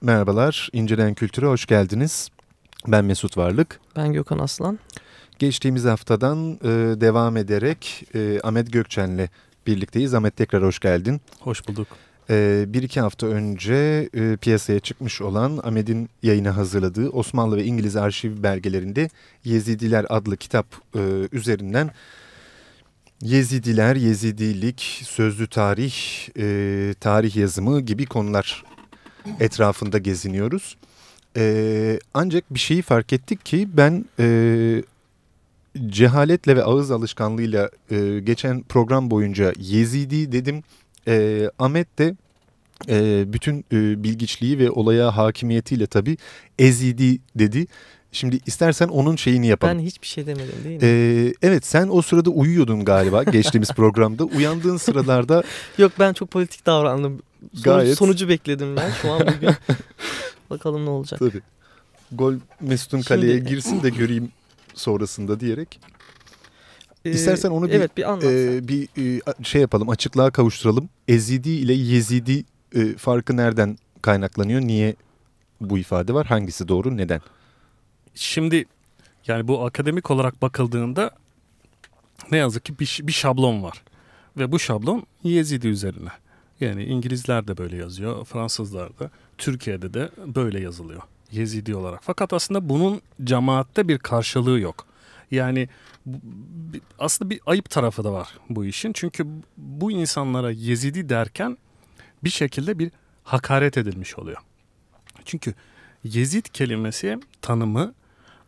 Merhabalar, İncelen Kültür'e hoş geldiniz. Ben Mesut Varlık. Ben Gökhan Aslan. Geçtiğimiz haftadan e, devam ederek e, Ahmet Gökçen'le birlikteyiz. Ahmet tekrar hoş geldin. Hoş bulduk. E, bir iki hafta önce e, piyasaya çıkmış olan Ahmet'in yayına hazırladığı Osmanlı ve İngiliz arşiv belgelerinde Yezidiler adlı kitap e, üzerinden Yezidiler, Yezidilik, sözlü tarih, e, tarih yazımı gibi konular etrafında geziniyoruz. E, ancak bir şeyi fark ettik ki ben e, cehaletle ve ağız alışkanlığıyla e, geçen program boyunca Yezidi dedim. E, Ahmet de e, bütün e, bilgiçliği ve olaya hakimiyetiyle tabii Ezidi dedi. Şimdi istersen onun şeyini yapalım. Ben hiçbir şey demedim değil mi? Ee, evet sen o sırada uyuyordun galiba geçtiğimiz programda. Uyandığın sıralarda... Yok ben çok politik davrandım. Gayet... Sonucu bekledim ben şu an bugün. Bakalım ne olacak. Tabii. Gol Mesut'un kaleye girsin de göreyim sonrasında diyerek. Ee, İstersen onu bir, evet, bir, e, bir e, şey yapalım açıklığa kavuşturalım. Ezidi ile Yezidi e, farkı nereden kaynaklanıyor? Niye bu ifade var? Hangisi doğru? Neden? Şimdi yani bu akademik olarak bakıldığında ne yazık ki bir, bir şablon var. Ve bu şablon Yezidi üzerine. Yani İngilizler de böyle yazıyor, Fransızlar da, Türkiye'de de böyle yazılıyor. Yezidi olarak. Fakat aslında bunun cemaatte bir karşılığı yok. Yani aslında bir ayıp tarafı da var bu işin. Çünkü bu insanlara Yezidi derken bir şekilde bir hakaret edilmiş oluyor. Çünkü Yezid kelimesi tanımı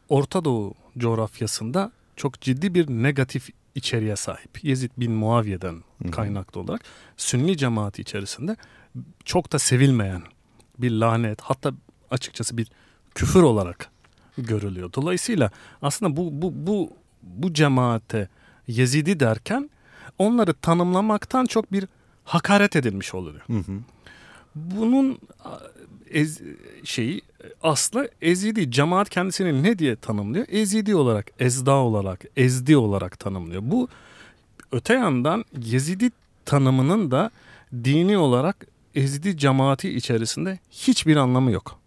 Orta Doğu coğrafyasında çok ciddi bir negatif içeriğe sahip. Yezid bin Muaviye'den kaynaklı olarak Sünni cemaati içerisinde çok da sevilmeyen bir lanet hatta açıkçası bir küfür olarak görülüyor. Dolayısıyla aslında bu bu bu bu cemaate Yezidi derken onları tanımlamaktan çok bir hakaret edilmiş oluyor. Hı hı. Bunun ez, şeyi aslı Ezidi. Cemaat kendisini ne diye tanımlıyor? Ezidi olarak, Ezda olarak, Ezdi olarak tanımlıyor. Bu öte yandan Yezidi tanımının da dini olarak Ezidi cemaati içerisinde hiçbir anlamı yok.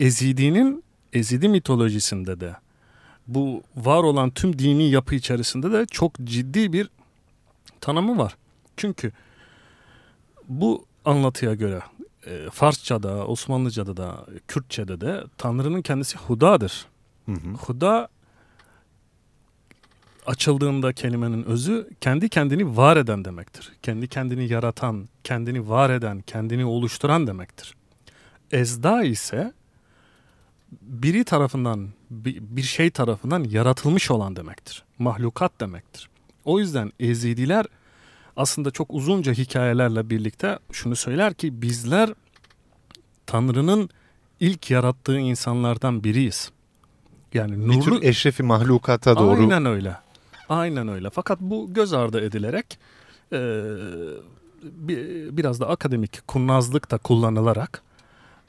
Ezidi'nin Ezidi mitolojisinde de bu var olan tüm dini yapı içerisinde de çok ciddi bir tanımı var. Çünkü bu anlatıya göre e, Farsça'da, Osmanlıca'da da, Kürtçe'de de Tanrı'nın kendisi Huda'dır. Hı hı. Huda açıldığında kelimenin özü kendi kendini var eden demektir. Kendi kendini yaratan, kendini var eden, kendini oluşturan demektir. Ezda ise biri tarafından, bir şey tarafından yaratılmış olan demektir. Mahlukat demektir. O yüzden Ezidiler aslında çok uzunca hikayelerle birlikte şunu söyler ki bizler Tanrı'nın ilk yarattığı insanlardan biriyiz. Yani nurlu... Bir tür eşrefi mahlukata doğru. Aynen öyle. Aynen öyle. Fakat bu göz ardı edilerek e, biraz da akademik kurnazlık da kullanılarak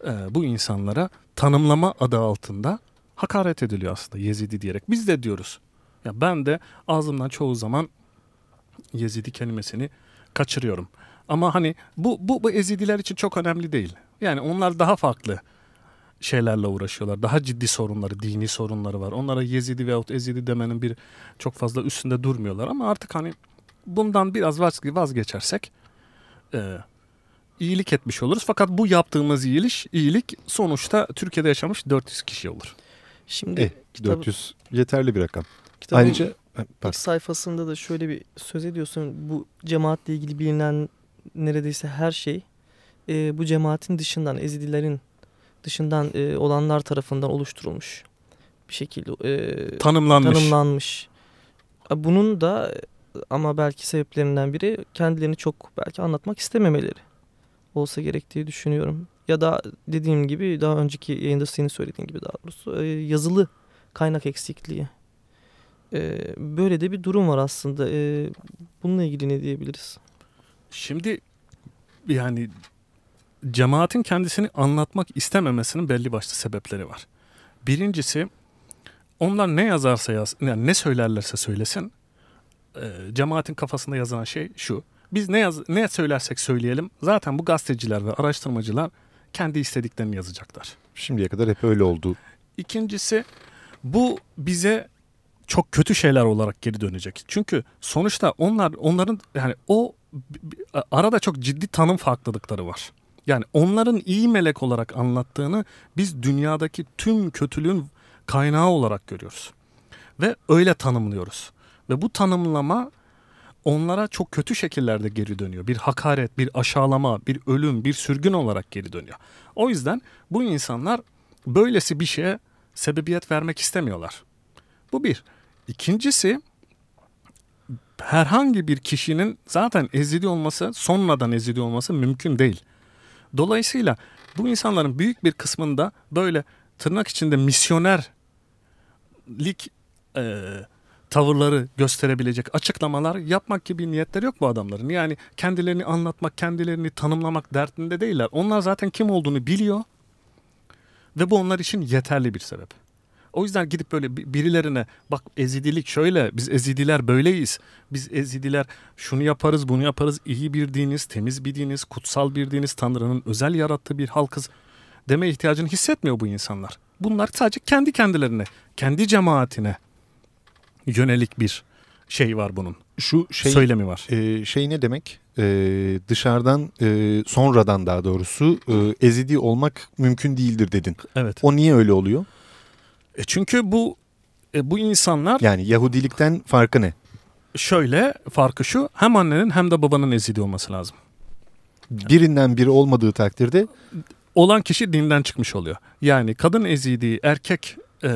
e, bu insanlara tanımlama adı altında hakaret ediliyor aslında Yezidi diyerek. Biz de diyoruz. Ya ben de ağzımdan çoğu zaman Yezidi kelimesini kaçırıyorum. Ama hani bu, bu, bu Ezidiler için çok önemli değil. Yani onlar daha farklı şeylerle uğraşıyorlar. Daha ciddi sorunları, dini sorunları var. Onlara Yezidi veyahut Ezidi demenin bir çok fazla üstünde durmuyorlar. Ama artık hani bundan biraz vazgeçersek e, iyilik etmiş oluruz. Fakat bu yaptığımız iyilik, iyilik sonuçta Türkiye'de yaşamış 400 kişi olur. Şimdi e, kitabı, 400 yeterli bir rakam. Kitabın Ayrıca ilk sayfasında da şöyle bir söz ediyorsun. Bu cemaatle ilgili bilinen neredeyse her şey e, bu cemaatin dışından, Ezidilerin dışından e, olanlar tarafından oluşturulmuş bir şekilde e, tanımlanmış. tanımlanmış. Bunun da ama belki sebeplerinden biri kendilerini çok belki anlatmak istememeleri olsa gerektiği düşünüyorum. Ya da dediğim gibi daha önceki yayında senin söylediğin gibi daha doğrusu e, yazılı kaynak eksikliği. E, böyle de bir durum var aslında. E, bununla ilgili ne diyebiliriz? Şimdi yani cemaatin kendisini anlatmak istememesinin belli başlı sebepleri var. Birincisi onlar ne yazarsa yaz, yani ne söylerlerse söylesin e, cemaatin kafasında yazan şey şu. Biz ne yaz, ne söylersek söyleyelim zaten bu gazeteciler ve araştırmacılar kendi istediklerini yazacaklar. Şimdiye kadar hep öyle oldu. İkincisi bu bize çok kötü şeyler olarak geri dönecek. Çünkü sonuçta onlar onların yani o arada çok ciddi tanım farklılıkları var. Yani onların iyi melek olarak anlattığını biz dünyadaki tüm kötülüğün kaynağı olarak görüyoruz. Ve öyle tanımlıyoruz. Ve bu tanımlama onlara çok kötü şekillerde geri dönüyor. Bir hakaret, bir aşağılama, bir ölüm, bir sürgün olarak geri dönüyor. O yüzden bu insanlar böylesi bir şeye sebebiyet vermek istemiyorlar. Bu bir. İkincisi herhangi bir kişinin zaten ezidi olması, sonradan ezidi olması mümkün değil. Dolayısıyla bu insanların büyük bir kısmında böyle tırnak içinde misyonerlik e, tavırları gösterebilecek açıklamalar yapmak gibi niyetleri yok bu adamların. Yani kendilerini anlatmak, kendilerini tanımlamak dertinde değiller. Onlar zaten kim olduğunu biliyor ve bu onlar için yeterli bir sebep. O yüzden gidip böyle birilerine bak ezidilik şöyle biz ezidiler böyleyiz. Biz ezidiler şunu yaparız bunu yaparız iyi bir diniz temiz bir diniz kutsal bir diniz Tanrı'nın özel yarattığı bir halkız deme ihtiyacını hissetmiyor bu insanlar. Bunlar sadece kendi kendilerine kendi cemaatine yönelik bir şey var bunun. Şu şey, söylemi var. E, şey ne demek? E, dışarıdan e, sonradan daha doğrusu e, ezidi olmak mümkün değildir dedin. Evet. O niye öyle oluyor? E çünkü bu e, bu insanlar yani Yahudilikten farkı ne? Şöyle farkı şu hem annenin hem de babanın ezidi olması lazım. Birinden biri olmadığı takdirde olan kişi dinden çıkmış oluyor. Yani kadın ezidi erkek e,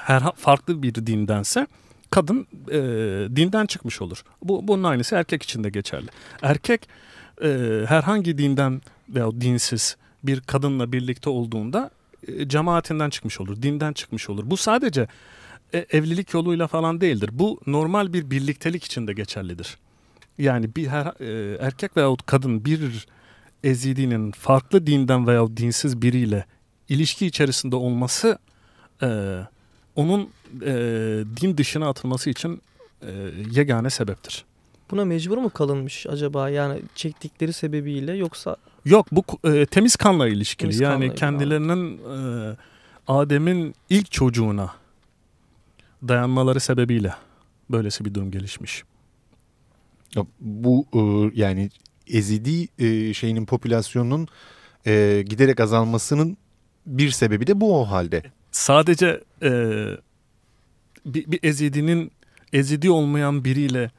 her farklı bir dindense kadın e, dinden çıkmış olur. Bu bunun aynısı erkek için de geçerli. Erkek e, herhangi dinden veya dinsiz bir kadınla birlikte olduğunda e, cemaatinden çıkmış olur, dinden çıkmış olur. Bu sadece e, evlilik yoluyla falan değildir. Bu normal bir birliktelik için de geçerlidir. Yani bir her, e, erkek veyahut kadın bir ezidinin farklı dinden veya dinsiz biriyle ilişki içerisinde olması onun din dışına atılması için yegane sebeptir. Buna mecbur mu kalınmış acaba yani çektikleri sebebiyle yoksa Yok bu e, temiz kanla ilişkili. Temiz yani kanla kendilerinin e, Adem'in ilk çocuğuna dayanmaları sebebiyle böylesi bir durum gelişmiş. Bu e, yani ezidi e, şeyinin popülasyonunun e, giderek azalmasının bir sebebi de bu o halde. Sadece e, bir, bir ezidinin ezidi olmayan biriyle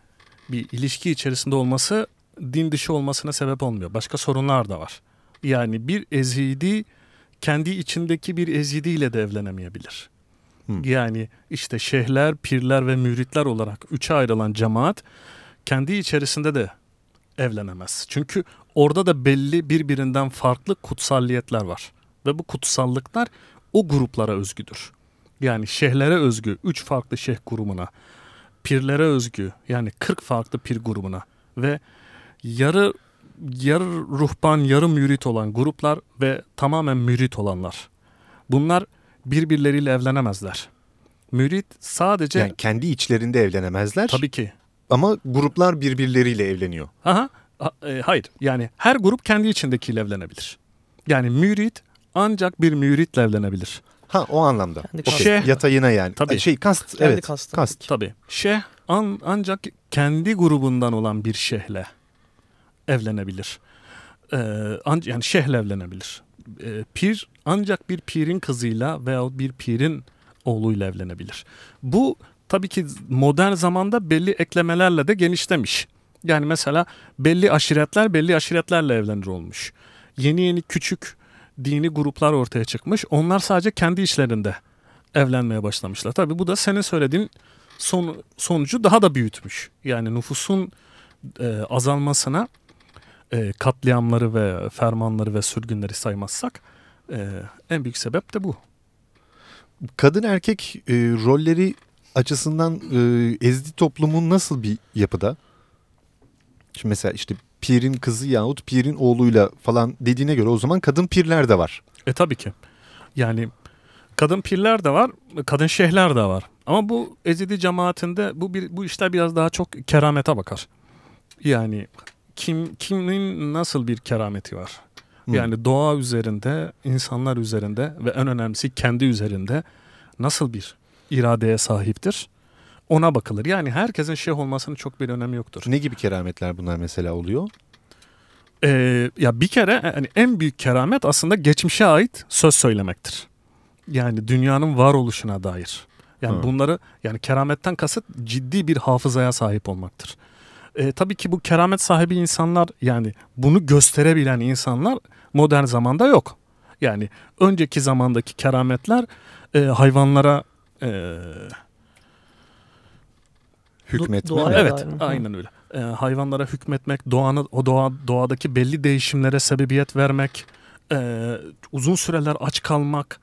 bir ilişki içerisinde olması din dışı olmasına sebep olmuyor. Başka sorunlar da var. Yani bir ezidi kendi içindeki bir ezidiyle de evlenemeyebilir. Hmm. Yani işte şeyhler, pirler ve müritler olarak üçe ayrılan cemaat kendi içerisinde de evlenemez. Çünkü orada da belli birbirinden farklı kutsalliyetler var. Ve bu kutsallıklar o gruplara özgüdür. Yani şeyhlere özgü üç farklı şeyh grubuna, pirlere özgü yani 40 farklı pir grubuna ve yarı yarı ruhban, yarı mürit olan gruplar ve tamamen mürit olanlar. Bunlar birbirleriyle evlenemezler. Mürit sadece... Yani kendi içlerinde evlenemezler. Tabii ki. Ama gruplar birbirleriyle evleniyor. Aha, ha, e, hayır. Yani her grup kendi içindekiyle evlenebilir. Yani mürit ancak bir müritle evlenebilir. Ha o anlamda. Kendi okay. Şeyh, Yatayına yani. Tabii. Şey kast kendi evet. Kastı. Kast. Tabii. Şeyh an, ancak kendi grubundan olan bir şeyhle evlenebilir. Ee, an, yani şeyhle evlenebilir. Ee, pir ancak bir pirin kızıyla veya bir pirin oğluyla evlenebilir. Bu tabii ki modern zamanda belli eklemelerle de genişlemiş. Yani mesela belli aşiretler belli aşiretlerle evlenir olmuş. Yeni yeni küçük dini gruplar ortaya çıkmış. Onlar sadece kendi işlerinde evlenmeye başlamışlar. Tabii bu da senin söylediğin son, sonucu daha da büyütmüş. Yani nüfusun e, azalmasına e, katliamları ve fermanları ve sürgünleri saymazsak e, en büyük sebep de bu. Kadın erkek e, rolleri açısından e, ezdi toplumun nasıl bir yapıda? Şimdi mesela işte pirin kızı yahut pirin oğluyla falan dediğine göre o zaman kadın pirler de var. E tabii ki. Yani kadın pirler de var, kadın şeyhler de var. Ama bu ezidi cemaatinde bu bir, bu işler biraz daha çok keramete bakar. Yani kim kimin nasıl bir kerameti var? Hı. Yani doğa üzerinde, insanlar üzerinde ve en önemlisi kendi üzerinde nasıl bir iradeye sahiptir? Ona bakılır. Yani herkesin şeyh olmasının çok bir önemi yoktur. Ne gibi kerametler bunlar mesela oluyor? Ee, ya bir kere hani en büyük keramet aslında geçmişe ait söz söylemektir. Yani dünyanın varoluşuna dair. Yani Ha. bunları yani kerametten kasıt ciddi bir hafızaya sahip olmaktır. Ee, tabii ki bu keramet sahibi insanlar yani bunu gösterebilen insanlar modern zamanda yok. Yani önceki zamandaki kerametler e, hayvanlara e, Hükmetme. doğaya Evet, aynen öyle. Ee, hayvanlara hükmetmek, doğanı, o doğa, doğadaki belli değişimlere sebebiyet vermek, ee, uzun süreler aç kalmak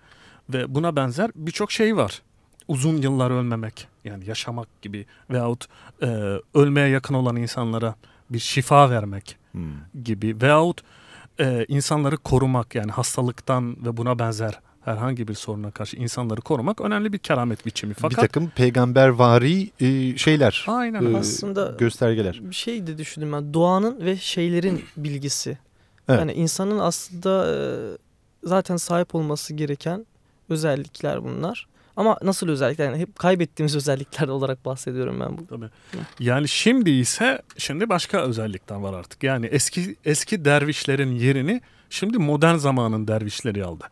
ve buna benzer birçok şey var. Uzun yıllar ölmemek, yani yaşamak gibi veyahut ee, ölmeye yakın olan insanlara bir şifa vermek Hmm. gibi veyahut ee, insanları korumak yani hastalıktan ve buna benzer herhangi bir soruna karşı insanları korumak önemli bir keramet biçimi. Bir Fakat takım peygambervari e, şeyler, aynen e. Aslında göstergeler. bir şey de düşündüm ben. Doğanın ve şeylerin bilgisi. Evet. Yani insanın aslında e, zaten sahip olması gereken özellikler bunlar. Ama nasıl özellikler? Yani hep kaybettiğimiz özellikler olarak bahsediyorum ben bu. Tabii. Yani şimdi ise şimdi başka özellikler var artık. Yani eski eski dervişlerin yerini şimdi modern zamanın dervişleri aldı.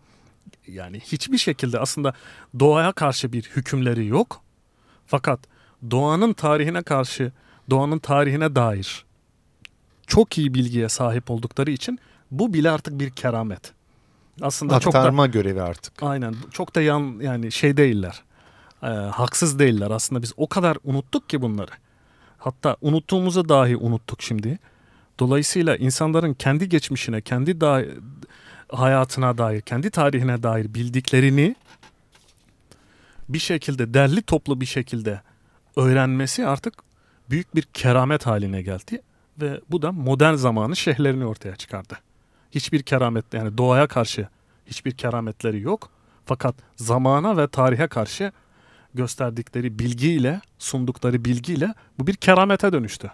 Yani hiçbir şekilde aslında doğaya karşı bir hükümleri yok. Fakat doğanın tarihine karşı, doğanın tarihine dair çok iyi bilgiye sahip oldukları için bu bile artık bir keramet. Aslında çok da Aktarma görevi artık. Aynen. Çok da yan yani şey değiller. Ee, haksız değiller aslında biz o kadar unuttuk ki bunları. Hatta unuttuğumuzu dahi unuttuk şimdi. Dolayısıyla insanların kendi geçmişine, kendi da hayatına dair, kendi tarihine dair bildiklerini bir şekilde derli toplu bir şekilde öğrenmesi artık büyük bir keramet haline geldi ve bu da modern zamanın şeyhlerini ortaya çıkardı. Hiçbir keramet yani doğaya karşı hiçbir kerametleri yok. Fakat zamana ve tarihe karşı gösterdikleri bilgiyle, sundukları bilgiyle bu bir keramete dönüştü.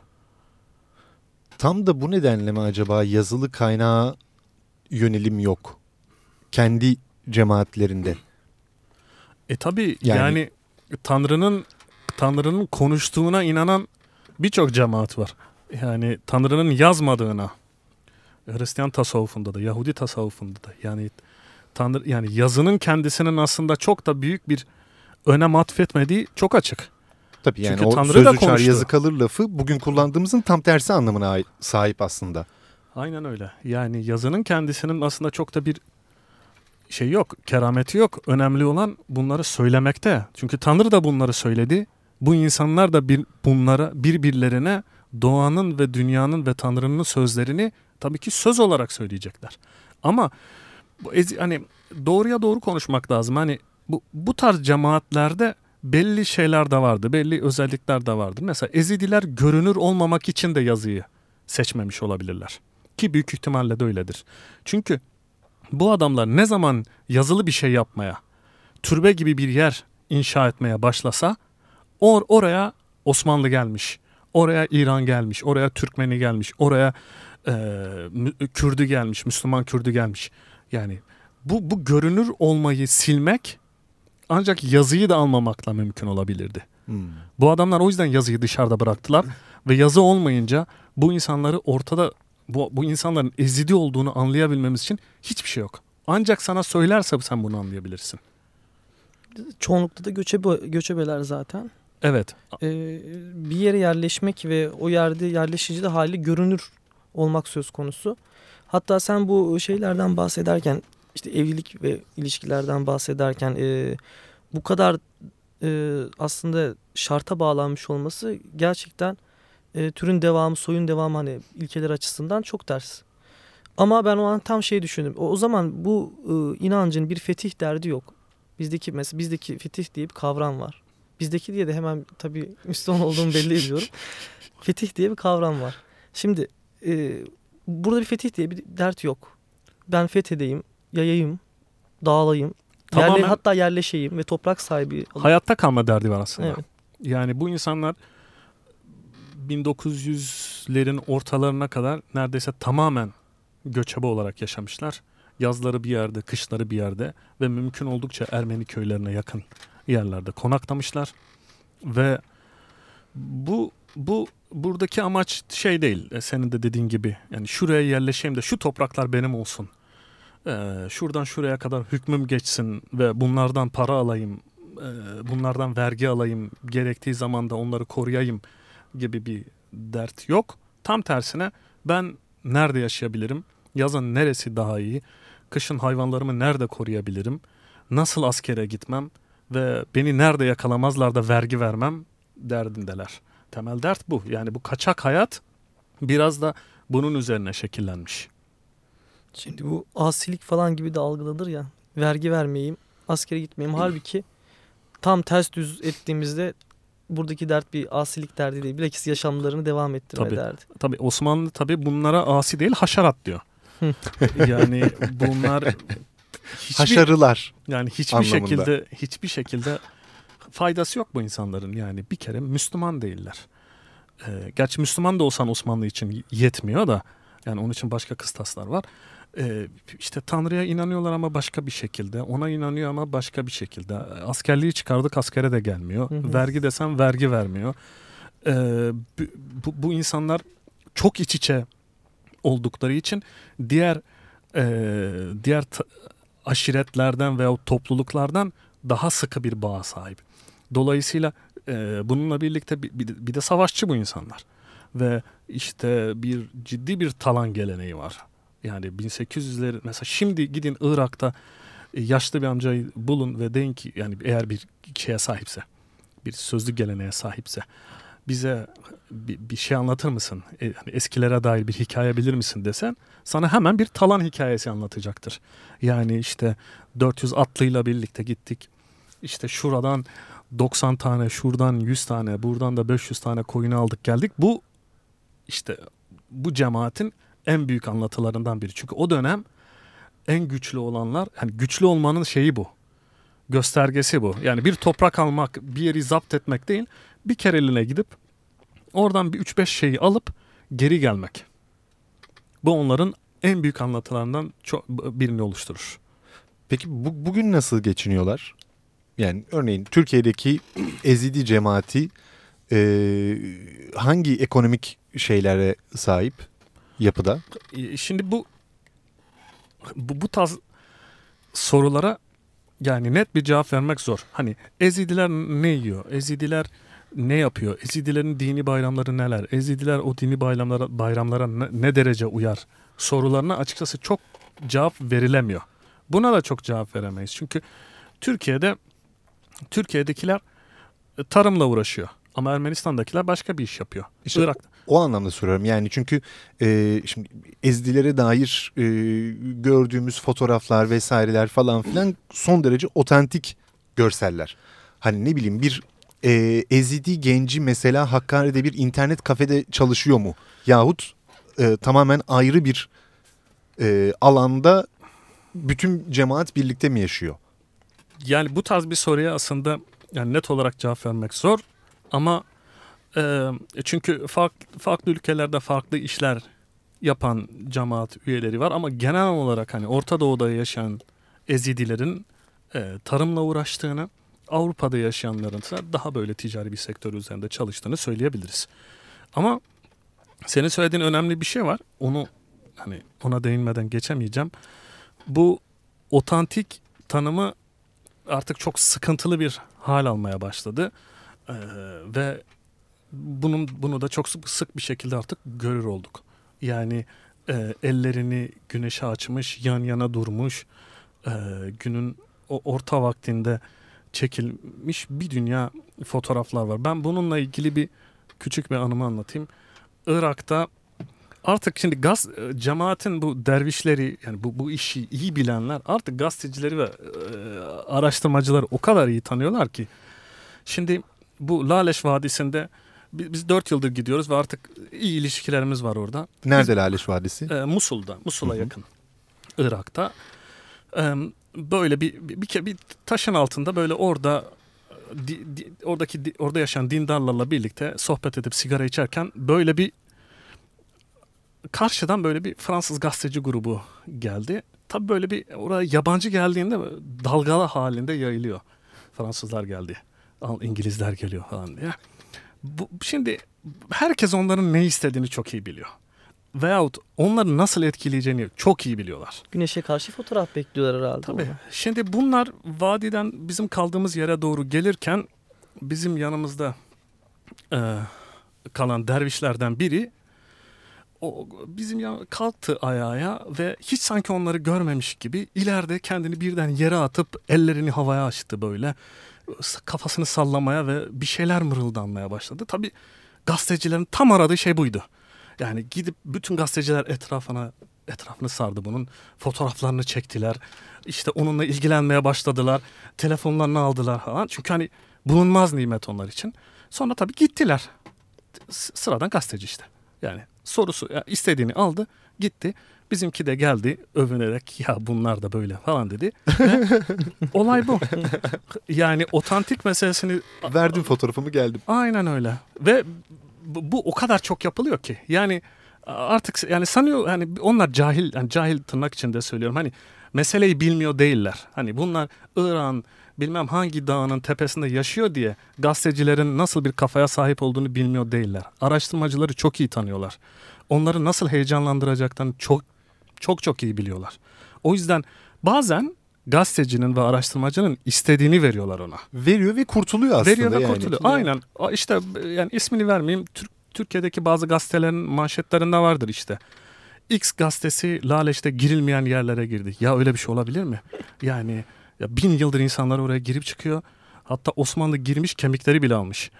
Tam da bu nedenle mi acaba yazılı kaynağa yönelim yok? Kendi cemaatlerinde. E tabi Yani- yani, Tanrı'nın Tanrı'nın konuştuğuna inanan birçok cemaat var. Yani Tanrı'nın yazmadığına Hristiyan tasavvufunda da, Yahudi tasavvufunda da yani Tanrı yani yazının kendisinin aslında çok da büyük bir önem atfetmediği çok açık. Tabii yani Çünkü o Tanrı söz da uçar konuştu. yazı kalır lafı bugün kullandığımızın tam tersi anlamına sahip aslında. Aynen öyle. Yani yazının kendisinin aslında çok da bir şey yok, kerameti yok. Önemli olan bunları söylemekte. Çünkü Tanrı da bunları söyledi. Bu insanlar da bir bunlara birbirlerine doğanın ve dünyanın ve Tanrı'nın sözlerini tabii ki söz olarak söyleyecekler. Ama bu hani doğruya doğru konuşmak lazım. Hani bu bu tarz cemaatlerde belli şeyler de vardı, belli özellikler de vardı. Mesela Ezidiler görünür olmamak için de yazıyı seçmemiş olabilirler. Ki büyük ihtimalle de öyledir. Çünkü bu adamlar ne zaman yazılı bir şey yapmaya, türbe gibi bir yer inşa etmeye başlasa or oraya Osmanlı gelmiş, oraya İran gelmiş, oraya Türkmeni gelmiş, oraya e, Mü- Kürdü gelmiş, Müslüman Kürdü gelmiş. Yani bu, bu görünür olmayı silmek ancak yazıyı da almamakla mümkün olabilirdi. Hmm. Bu adamlar o yüzden yazıyı dışarıda bıraktılar ve yazı olmayınca bu insanları ortada bu, bu insanların ezidi olduğunu anlayabilmemiz için hiçbir şey yok. Ancak sana söylerse sen bunu anlayabilirsin. Çoğunlukla da göçebe, göçebeler zaten. Evet. Ee, bir yere yerleşmek ve o yerde yerleşici de hali görünür olmak söz konusu. Hatta sen bu şeylerden bahsederken işte evlilik ve ilişkilerden bahsederken e, bu kadar e, aslında şarta bağlanmış olması gerçekten e, türün devamı, soyun devamı hani ilkeler açısından çok ters. Ama ben o an tam şey düşündüm. O, o zaman bu e, inancın bir fetih derdi yok. Bizdeki mesela bizdeki fetih diye bir kavram var. Bizdeki diye de hemen tabii Müslüman olduğumu belli ediyorum. fetih diye bir kavram var. Şimdi e, burada bir fetih diye bir dert yok. Ben fethedeyim, yayayım, dağılayım. Yerle, hatta yerleşeyim ve toprak sahibi. Hayatta kalma derdi var aslında. Evet. Yani bu insanlar 1900'lerin ortalarına kadar neredeyse tamamen göçebe olarak yaşamışlar. Yazları bir yerde, kışları bir yerde ve mümkün oldukça Ermeni köylerine yakın yerlerde konaklamışlar. Ve bu bu buradaki amaç şey değil. E, senin de dediğin gibi yani şuraya yerleşeyim de şu topraklar benim olsun. Ee, şuradan şuraya kadar hükmüm geçsin ve bunlardan para alayım, e, bunlardan vergi alayım, gerektiği zaman da onları koruyayım gibi bir dert yok. Tam tersine ben nerede yaşayabilirim? Yazın neresi daha iyi? Kışın hayvanlarımı nerede koruyabilirim? Nasıl askere gitmem ve beni nerede yakalamazlar da vergi vermem derdindeler. Temel dert bu. Yani bu kaçak hayat biraz da bunun üzerine şekillenmiş. Şimdi bu asilik falan gibi de algılanır ya. Vergi vermeyeyim, askere gitmeyeyim. Halbuki tam ters düz ettiğimizde buradaki dert bir asilik derdi değil. Bilakis yaşamlarını devam ettirme tabii, derdi. Tabii Osmanlı tabii bunlara asi değil haşerat diyor. yani bunlar hiçbir, haşarılar yani hiçbir anlamında. şekilde hiçbir şekilde faydası yok bu insanların yani bir kere Müslüman değiller. E, gerçi Müslüman da olsan Osmanlı için yetmiyor da yani onun için başka kıstaslar var. E, işte Tanrı'ya inanıyorlar ama başka bir şekilde. Ona inanıyor ama başka bir şekilde. Ee, askerliği çıkardık askere de gelmiyor. Hı hı. Vergi desen vergi vermiyor. E, bu, bu insanlar çok iç içe oldukları için diğer e, diğer aşiretlerden veya topluluklardan daha sıkı bir bağa sahip. Dolayısıyla e, bununla birlikte bir, bir de savaşçı bu insanlar. Ve işte bir ciddi bir talan geleneği var. Yani 1800'lerin mesela şimdi gidin Irak'ta e, yaşlı bir amcayı bulun ve deyin ki yani eğer bir şeye sahipse bir sözlü geleneğe sahipse bize bir, bir şey anlatır mısın? E, hani eskilere dair bir hikaye bilir misin desen sana hemen bir talan hikayesi anlatacaktır. Yani işte 400 atlıyla birlikte gittik. İşte şuradan 90 tane şuradan 100 tane buradan da 500 tane koyun aldık geldik. Bu işte bu cemaatin en büyük anlatılarından biri. Çünkü o dönem en güçlü olanlar yani güçlü olmanın şeyi bu. Göstergesi bu. Yani bir toprak almak, bir yeri zapt etmek değil. Bir kere eline gidip oradan bir 3-5 şeyi alıp geri gelmek. Bu onların en büyük anlatılarından çok birini oluşturur. Peki bu, bugün nasıl geçiniyorlar? Yani örneğin Türkiye'deki ezidi cemaati e, hangi ekonomik şeylere sahip yapıda? E, şimdi bu bu, bu tarz sorulara yani net bir cevap vermek zor. Hani Ezidiler ne yiyor? Ezidiler ne yapıyor? Ezidilerin dini bayramları neler? Ezidiler o dini bayramlara bayramlara ne, ne derece uyar? Sorularına açıkçası çok cevap verilemiyor. Buna da çok cevap veremeyiz. Çünkü Türkiye'de Türkiye'dekiler e, tarımla uğraşıyor. Ama Ermenistan'dakiler başka bir iş yapıyor. İşte Irak'ta. O anlamda soruyorum yani çünkü e, şimdi ezdilere dair e, gördüğümüz fotoğraflar vesaireler falan filan son derece otantik görseller. Hani ne bileyim bir e, ezidi genci mesela Hakkari'de bir internet kafede çalışıyor mu? Yahut e, tamamen ayrı bir e, alanda bütün cemaat birlikte mi yaşıyor? yani bu tarz bir soruya aslında yani net olarak cevap vermek zor ama e, çünkü farklı, farklı ülkelerde farklı işler yapan cemaat üyeleri var ama genel olarak hani Orta Doğu'da yaşayan Ezidilerin e, tarımla uğraştığını, Avrupa'da yaşayanların daha böyle ticari bir sektör üzerinde çalıştığını söyleyebiliriz. Ama senin söylediğin önemli bir şey var. Onu hani ona değinmeden geçemeyeceğim. Bu otantik tanımı artık çok sıkıntılı bir hal almaya başladı. Ee, ve bunun bunu da çok sık, sık bir şekilde artık görür olduk. Yani e, ellerini güneşe açmış, yan yana durmuş, e, günün o orta vaktinde çekilmiş bir dünya fotoğraflar var. Ben bununla ilgili bir küçük bir anımı anlatayım. Irak'ta artık şimdi gaz e, cemaatin bu dervişleri yani bu, bu işi iyi bilenler artık gazetecileri ve e, araştırmacıları o kadar iyi tanıyorlar ki. Şimdi bu Laleş Vadisi'nde biz dört yıldır gidiyoruz ve artık iyi ilişkilerimiz var orada. Nerede biz, Laleş Vadisi? E, Musul'da, Musul'a yakın. Irak'ta. E, böyle bir, bir, bir, bir taşın altında böyle orada e, di, di, oradaki di, orada yaşayan dindarlarla birlikte sohbet edip sigara içerken böyle bir karşıdan böyle bir Fransız gazeteci grubu geldi. Tabii böyle bir oraya yabancı geldiğinde dalgalı halinde yayılıyor. Fransızlar geldi. Al İngilizler geliyor falan diye. Bu, şimdi herkes onların ne istediğini çok iyi biliyor. Veyahut onları nasıl etkileyeceğini çok iyi biliyorlar. Güneşe karşı fotoğraf bekliyorlar herhalde. Tabii. Ona. Şimdi bunlar vadiden bizim kaldığımız yere doğru gelirken bizim yanımızda e, kalan dervişlerden biri o bizim ya kalktı ayağa ve hiç sanki onları görmemiş gibi ileride kendini birden yere atıp ellerini havaya açtı böyle kafasını sallamaya ve bir şeyler mırıldanmaya başladı. Tabii gazetecilerin tam aradığı şey buydu. Yani gidip bütün gazeteciler etrafına etrafını sardı bunun. Fotoğraflarını çektiler. İşte onunla ilgilenmeye başladılar. Telefonlarını aldılar falan. Çünkü hani bulunmaz nimet onlar için. Sonra tabii gittiler. Sıradan gazeteci işte. Yani sorusu ya istediğini aldı gitti. Bizimki de geldi övünerek ya bunlar da böyle falan dedi. olay bu. Yani otantik meselesini... Verdim fotoğrafımı geldim. Aynen öyle. Ve bu, bu o kadar çok yapılıyor ki. Yani artık yani sanıyor hani onlar cahil yani cahil tırnak içinde söylüyorum. Hani meseleyi bilmiyor değiller. Hani bunlar İran bilmem hangi dağının tepesinde yaşıyor diye gazetecilerin nasıl bir kafaya sahip olduğunu bilmiyor değiller. Araştırmacıları çok iyi tanıyorlar. Onları nasıl heyecanlandıracaklarını çok çok çok iyi biliyorlar. O yüzden bazen gazetecinin ve araştırmacının istediğini veriyorlar ona. Veriyor ve kurtuluyor aslında. Veriyor ve yani. kurtuluyor. Aynen. İşte yani ismini vermeyeyim. Türk, Türkiye'deki bazı gazetelerin manşetlerinde vardır işte. X gazetesi Laleş'te girilmeyen yerlere girdi. Ya öyle bir şey olabilir mi? Yani ya bin yıldır insanlar oraya girip çıkıyor. Hatta Osmanlı girmiş kemikleri bile almış.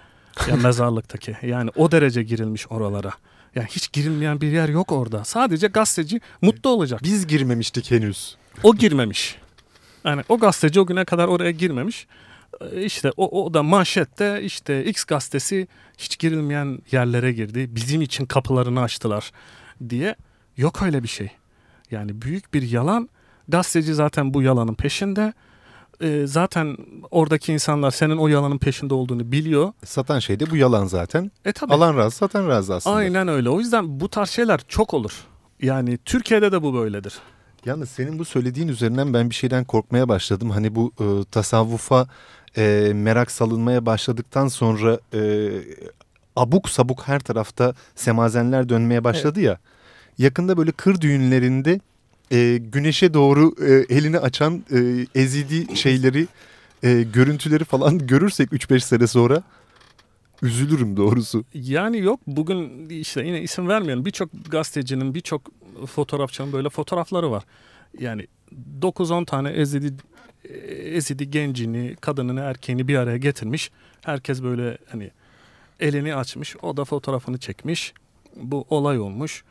Ya mezarlıktaki. Yani o derece girilmiş oralara. Yani hiç girilmeyen bir yer yok orada. Sadece gazeteci mutlu olacak. Biz girmemiştik henüz. O girmemiş. Yani o gazeteci o güne kadar oraya girmemiş. İşte o, o da manşette işte X gazetesi hiç girilmeyen yerlere girdi. Bizim için kapılarını açtılar diye. Yok öyle bir şey. Yani büyük bir yalan. Gazeteci zaten bu yalanın peşinde. Ee, zaten oradaki insanlar senin o yalanın peşinde olduğunu biliyor. Satan şey de bu yalan zaten. E tabii. Alan razı satan razı aslında. Aynen öyle. O yüzden bu tarz şeyler çok olur. Yani Türkiye'de de bu böyledir. Yalnız senin bu söylediğin üzerinden ben bir şeyden korkmaya başladım. Hani bu e, tasavvufa e, merak salınmaya başladıktan sonra e, abuk sabuk her tarafta semazenler dönmeye başladı evet. ya. Yakında böyle kır düğünlerinde e, güneşe doğru e, elini açan e, ezidi şeyleri, e, görüntüleri falan görürsek 3-5 sene sonra üzülürüm doğrusu. Yani yok bugün işte yine isim vermeyelim birçok gazetecinin birçok fotoğrafçının böyle fotoğrafları var. Yani 9-10 tane ezidi ezidi gencini, kadınını, erkeğini bir araya getirmiş. Herkes böyle hani elini açmış. O da fotoğrafını çekmiş. Bu olay olmuş.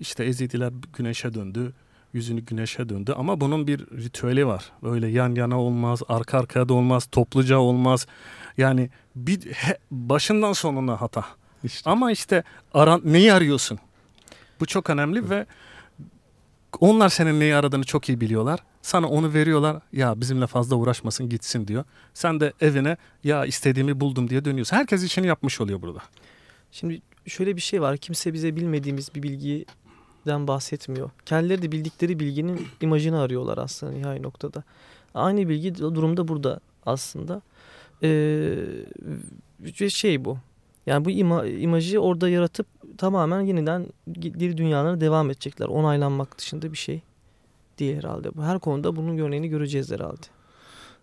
İşte ezidiler güneşe döndü. Yüzünü güneşe döndü. Ama bunun bir ritüeli var. Böyle yan yana olmaz, arka arkaya da olmaz, topluca olmaz. Yani bir he, başından sonuna hata. İşte. Ama işte aran, neyi arıyorsun? Bu çok önemli evet. ve onlar senin neyi aradığını çok iyi biliyorlar. Sana onu veriyorlar. Ya bizimle fazla uğraşmasın gitsin diyor. Sen de evine ya istediğimi buldum diye dönüyorsun. Herkes işini yapmış oluyor burada. Şimdi şöyle bir şey var. Kimse bize bilmediğimiz bir bilgiden bahsetmiyor. Kendileri de bildikleri bilginin imajını arıyorlar aslında nihai noktada. Aynı bilgi durumda burada aslında. Ee, şey bu. Yani bu ima, imajı orada yaratıp tamamen yeniden diri dünyalarına devam edecekler. Onaylanmak dışında bir şey değil herhalde. Her konuda bunun örneğini göreceğiz herhalde.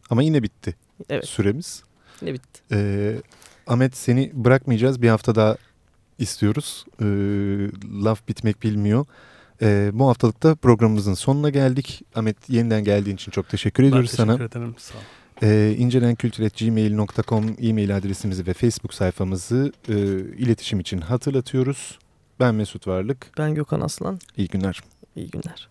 Ama yine bitti evet. süremiz. Yine bitti. Ee, Ahmet seni bırakmayacağız. Bir hafta daha istiyoruz. Ee, laf bitmek bilmiyor. Ee, bu haftalıkta programımızın sonuna geldik. Ahmet yeniden geldiğin için çok teşekkür ediyoruz sana. Ben teşekkür ederim. Sağ ol. E, incelenkültür.gmail.com e-mail adresimizi ve Facebook sayfamızı e, iletişim için hatırlatıyoruz. Ben Mesut Varlık. Ben Gökhan Aslan. İyi günler. İyi günler.